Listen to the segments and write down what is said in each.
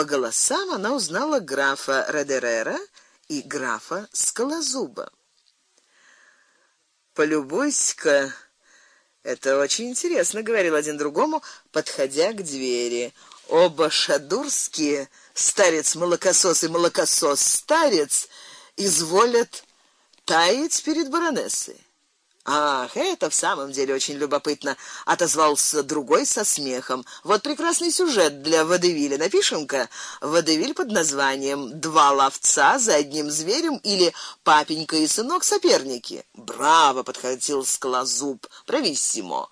По голосам она узнала графа Редерера и графа Скалозуба. Полюбуйся-ка, это очень интересно, говорил один другому, подходя к двери. Оба шадурские, старец молокосос и молокосос старец, изволят таять перед баронессой. Ах, это в самом деле очень любопытно, отозвался другой со смехом. Вот прекрасный сюжет для Водевиля. Напишем-ка Водевиль под названием Два ловца за одним зверем или Папенька и сынок соперники. Браво, подхватил Скалозуб. Брависсимо.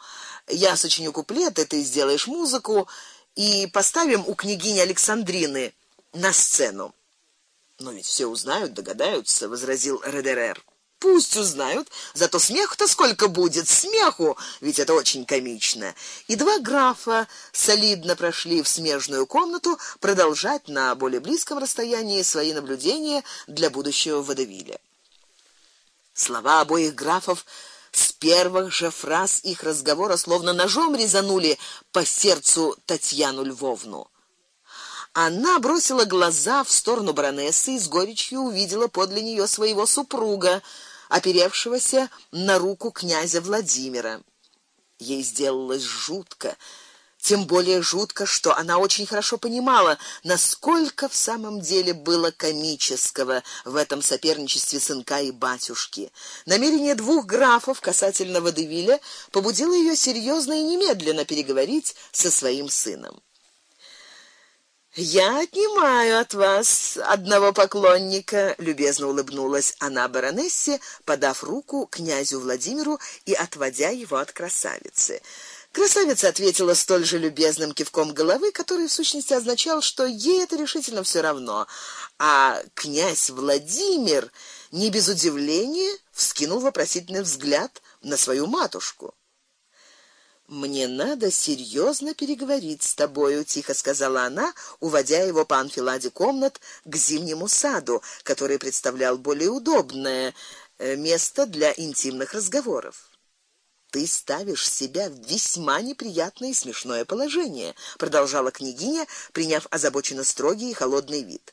Я сочиню куплеты, ты сделаешь музыку и поставим у княгини Александрины на сцену. Но ведь все узнают, догадаются, возразил Редерер. Пусть узнают, зато смех-то сколько будет, смеху, ведь это очень комично. И два графа солидно прошли в смежную комнату продолжать на более близком расстоянии свои наблюдения для будущего водевиля. Слова обоих графов с первых же фраз их разговора словно ножом резанули по сердцу Татьяну Львовну. Она бросила глаза в сторону баронессы и с горечью увидела подле нее своего супруга, оперевшегося на руку князя Владимира. Ей сделалось жутко, тем более жутко, что она очень хорошо понимала, насколько в самом деле было комического в этом соперничестве сынка и батюшки. Намерение двух графов касательно Водевиля побудило ее серьезно и немедленно переговорить со своим сыном. Я отнимаю от вас одного поклонника, любезно улыбнулась она баронессе, подав руку князю Владимиру и отводя его от красавицы. Красавица ответила столь же любезным кивком головы, который в сущности означал, что ей это решительно все равно. А князь Владимир не без удивления вскинул вопросительный взгляд на свою матушку. Мне надо серьезно переговорить с тобою, тихо сказала она, уводя его по анфиладе комнат к зимнему саду, который представлял более удобное э, место для интимных разговоров. Ты ставишь себя в весьма неприятное и смешное положение, продолжала княгиня, приняв озабоченно строгий и холодный вид.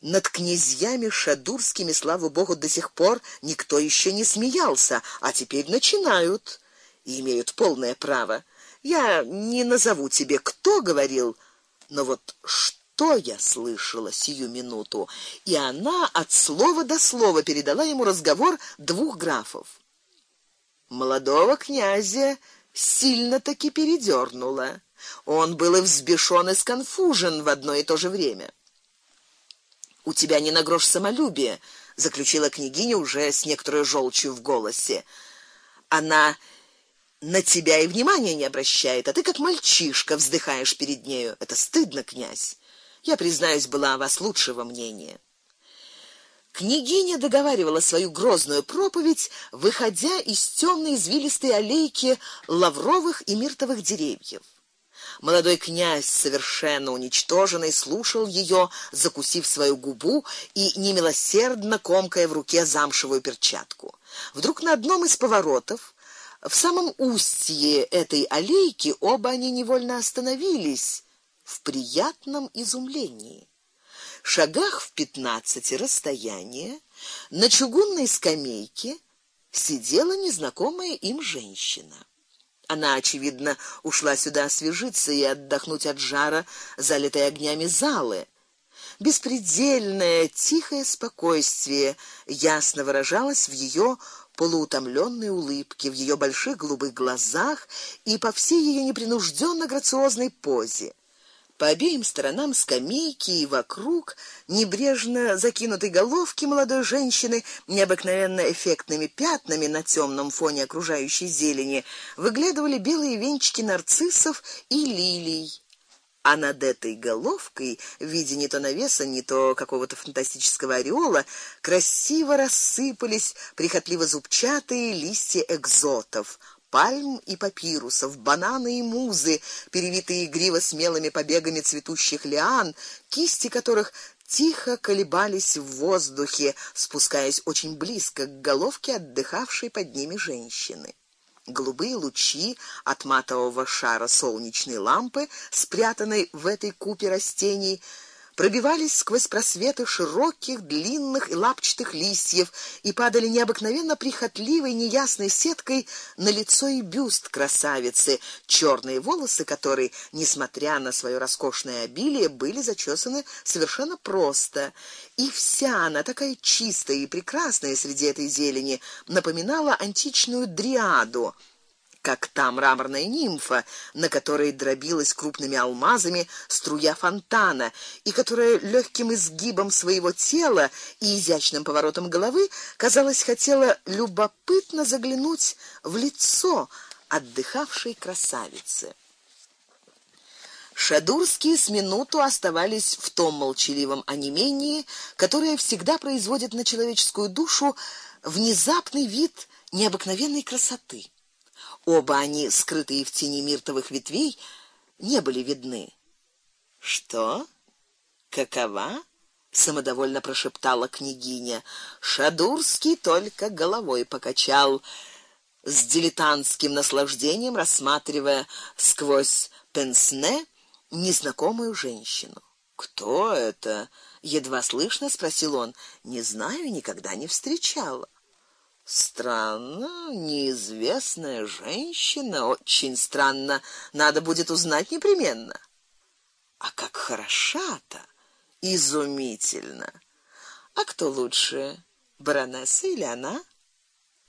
Над князьями шадурскими, слава богу, до сих пор никто еще не смеялся, а теперь начинают и имеют полное право. Я не назову тебе, кто говорил, но вот что я слышала сию минуту, и она от слова до слова передала ему разговор двух графов. Молодого князя сильно таки передёрнуло. Он был и взбешён и сконфужен в одно и то же время. У тебя не на грош самолюбия, заключила княгиня уже с некоторой желчью в голосе. Она на тебя и внимания не обращает, а ты как мальчишка вздыхаешь перед нею. Это стыдно, князь. Я признаюсь, была о вас лучшего мнения. Княгиня договаривала свою грозную проповедь, выходя из темной извилистой аллейки лавровых и миртовых деревьев. Молодой князь, совершенно уничтоженный, слушал ее, закусив свою губу и немилосердно комкая в руке замшевую перчатку. Вдруг на одном из поворотов в самом устье этой аллейки оба они невольно остановились в приятном изумлении. Шагах в пятнадцати расстояния на чугунной скамейке сидела незнакомая им женщина. Она очевидно ушла сюда освежиться и отдохнуть от жара, залитой огнями залы. Беспредельное тихое спокойствие ясно выражалось в ее полуутомленной улыбке, в ее больших голубых глазах и по всей ее непринужденно грациозной позе. По обеим сторонам скамейки и вокруг небрежно закинутой головки молодой женщины необыкновенно эффектными пятнами на темном фоне окружающей зелени выглядывали белые венчики нарциссов и лилий а над этой головкой в виде не то навеса, не то какого-то фантастического ореола красиво рассыпались прихотливо зубчатые листья экзотов, пальм и папирусов, бананы и музы, перевитые игриво смелыми побегами цветущих лиан, кисти которых тихо колебались в воздухе, спускаясь очень близко к головке отдыхавшей под ними женщины. Голубые лучи от матового шара солнечной лампы, спрятанной в этой купе растений, пробивались сквозь просветы широких, длинных и лапчатых листьев и падали необыкновенно прихотливой неясной сеткой на лицо и бюст красавицы, черные волосы которой, несмотря на свое роскошное обилие, были зачесаны совершенно просто, и вся она такая чистая и прекрасная среди этой зелени, напоминала античную дриаду как та мраморная нимфа, на которой дробилась крупными алмазами струя фонтана, и которая легким изгибом своего тела и изящным поворотом головы, казалось, хотела любопытно заглянуть в лицо отдыхавшей красавицы. Шадурские с минуту оставались в том молчаливом онемении, которое всегда производит на человеческую душу внезапный вид необыкновенной красоты. Оба они, скрытые в тени миртовых ветвей, не были видны. Что? Какова? самодовольно прошептала княгиня. Шадурский только головой покачал, с дилетантским наслаждением рассматривая сквозь пенсне незнакомую женщину. Кто это? едва слышно спросил он. Не знаю, никогда не встречала. Странно, неизвестная женщина, очень странно. Надо будет узнать непременно. А как хороша-то, изумительно. А кто лучше, баронесса или она?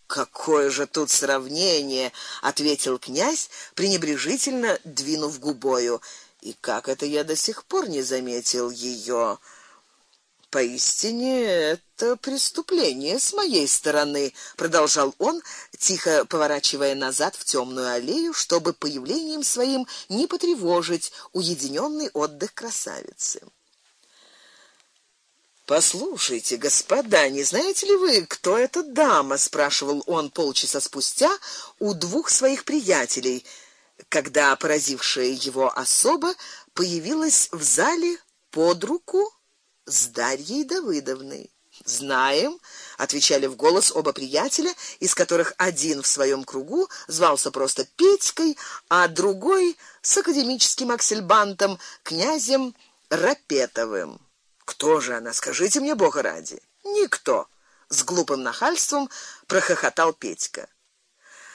Какое же тут сравнение, ответил князь, пренебрежительно двинув губою. И как это я до сих пор не заметил ее? Поистине это преступление с моей стороны, продолжал он, тихо поворачивая назад в темную аллею, чтобы появлением своим не потревожить уединенный отдых красавицы. Послушайте, господа, не знаете ли вы, кто эта дама, спрашивал он полчаса спустя у двух своих приятелей, когда поразившая его особа появилась в зале под руку с Дарьей Давыдовной. Знаем, отвечали в голос оба приятеля, из которых один в своем кругу звался просто Петькой, а другой с академическим аксельбантом князем Рапетовым. Кто же она, скажите мне, Бога ради? Никто, с глупым нахальством прохохотал Петька.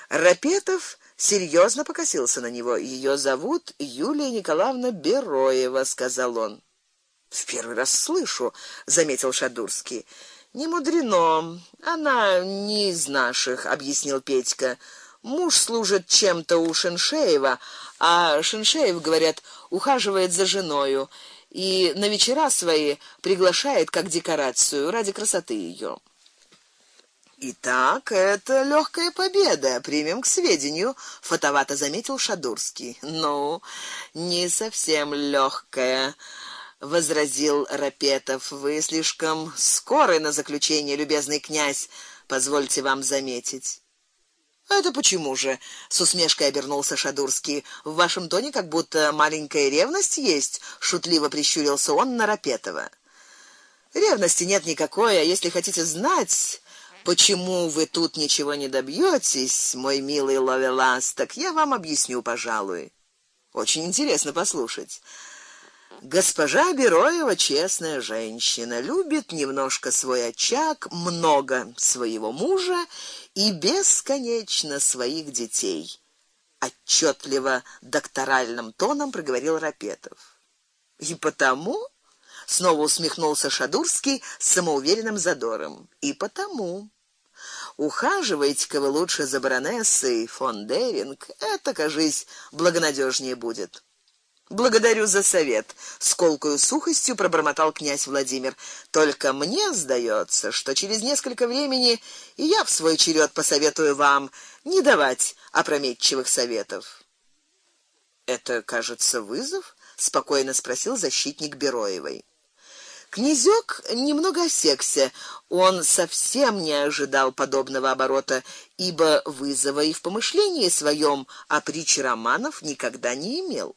Рапетов серьезно покосился на него. Ее зовут Юлия Николаевна Бероева, сказал он. В первый раз слышу, заметил Шадурский. Не мудрено, она не из наших, объяснил Петька. Муж служит чем-то у Шиншеева, а Шиншеев, говорят, ухаживает за женою и на вечера свои приглашает как декорацию ради красоты ее. Итак, это легкая победа, примем к сведению, фотовато заметил Шадурский. Ну, не совсем легкая возразил Рапетов. Вы слишком скоры на заключение, любезный князь, позвольте вам заметить. Это почему же? с усмешкой обернулся Шадурский. В вашем тоне как будто маленькая ревность есть, шутливо прищурился он на Рапетова. Ревности нет никакой, а если хотите знать, почему вы тут ничего не добьетесь, мой милый Ловелас, так я вам объясню, пожалуй. Очень интересно послушать. Госпожа Бероева честная женщина, любит немножко свой очаг, много своего мужа и бесконечно своих детей. Отчетливо докторальным тоном проговорил Рапетов. И потому снова усмехнулся Шадурский с самоуверенным задором. И потому ухаживайте-ка вы лучше за баронессой фон Деринг, это, кажись, благонадежнее будет. Благодарю за совет, с колкою сухостью пробормотал князь Владимир. Только мне сдается, что через несколько времени и я в свой черед посоветую вам не давать опрометчивых советов. Это, кажется, вызов, спокойно спросил защитник Бероевой. Князёк немного осекся. Он совсем не ожидал подобного оборота, ибо вызова и в помышлении своем о притче романов никогда не имел.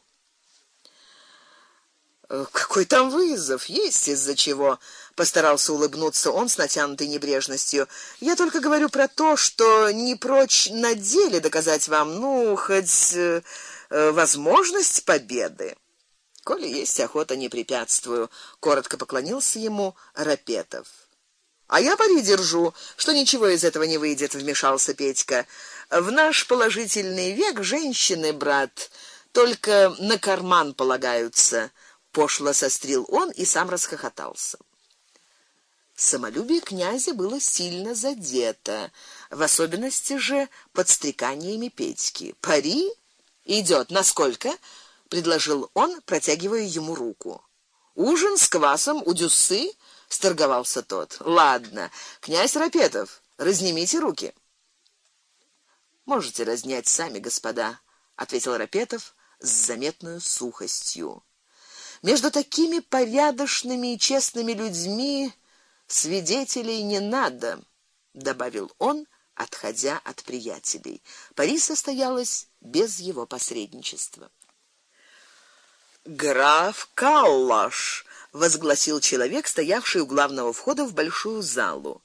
Э, какой там вызов? Есть из-за чего, постарался улыбнуться он с натянутой небрежностью. Я только говорю про то, что не прочь на деле доказать вам, ну, хоть э, э возможность победы. Коли есть охота, не препятствую, коротко поклонился ему Рапетов. А я пари держу, что ничего из этого не выйдет, вмешался Петька. В наш положительный век женщины, брат, только на карман полагаются. Пошло сострил он и сам расхохотался. Самолюбие князя было сильно задето, в особенности же подстреканиями Петьки. Пари идет, насколько? предложил он, протягивая ему руку. Ужин с квасом у Дюссы сторговался тот. Ладно, князь Рапетов, разнимите руки. Можете разнять сами, господа, ответил Рапетов с заметной сухостью. Между такими порядочными и честными людьми свидетелей не надо, добавил он, отходя от приятелей. Пари состоялось без его посредничества. Граф Каллаш возгласил человек, стоявший у главного входа в большую залу.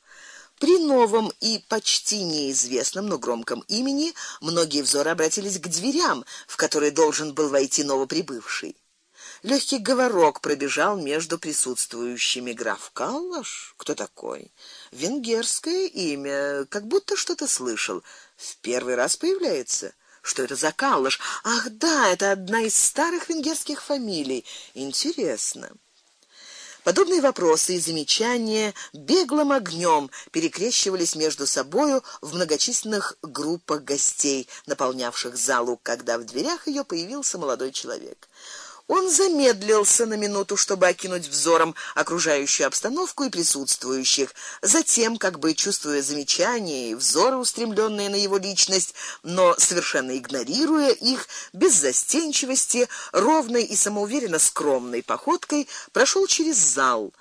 При новом и почти неизвестном, но громком имени многие взоры обратились к дверям, в которые должен был войти новоприбывший. Легкий говорок пробежал между присутствующими. Граф Каллаш, кто такой? Венгерское имя, как будто что-то слышал. В первый раз появляется. Что это за Каллаш? Ах, да, это одна из старых венгерских фамилий. Интересно. Подобные вопросы и замечания беглым огнем перекрещивались между собою в многочисленных группах гостей, наполнявших залу, когда в дверях ее появился молодой человек. Он замедлился на минуту, чтобы окинуть взором окружающую обстановку и присутствующих. Затем, как бы чувствуя замечания и взоры, устремленные на его личность, но совершенно игнорируя их, без застенчивости, ровной и самоуверенно скромной походкой прошел через зал.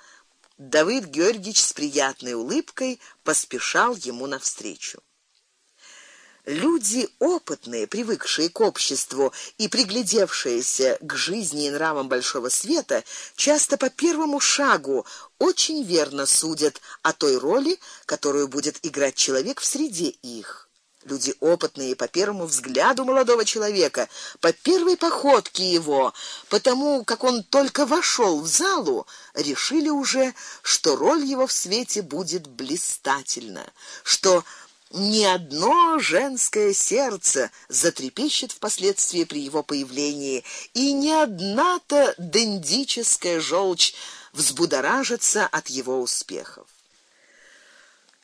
Давид Георгиевич с приятной улыбкой поспешал ему навстречу. Люди опытные, привыкшие к обществу и приглядевшиеся к жизни и нравам большого света, часто по первому шагу очень верно судят о той роли, которую будет играть человек в среде их. Люди опытные по первому взгляду молодого человека, по первой походке его, потому как он только вошел в залу, решили уже, что роль его в свете будет блистательна, что ни одно женское сердце затрепещет впоследствии при его появлении, и ни одна-то дендическая желчь взбудоражится от его успехов.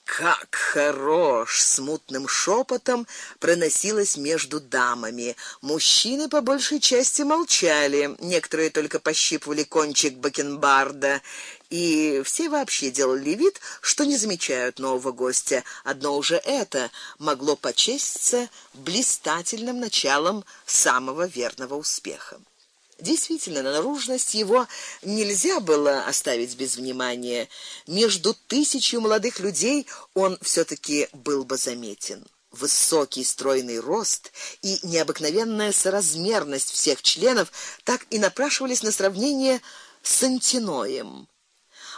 Как хорош, смутным шепотом проносилось между дамами. Мужчины по большей части молчали, некоторые только пощипывали кончик бакенбарда, и все вообще делали вид, что не замечают нового гостя. Одно уже это могло почеститься блистательным началом самого верного успеха. Действительно, наружность его нельзя было оставить без внимания. Между тысячью молодых людей он все таки был бы заметен. Высокий стройный рост и необыкновенная соразмерность всех членов так и напрашивались на сравнение с Антиноем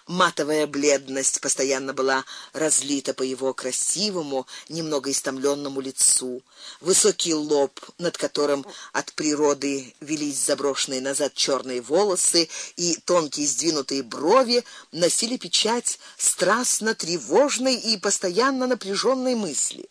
матовая бледность постоянно была разлита по его красивому, немного истомленному лицу. Высокий лоб, над которым от природы велись заброшенные назад черные волосы и тонкие сдвинутые брови, носили печать страстно тревожной и постоянно напряженной мысли.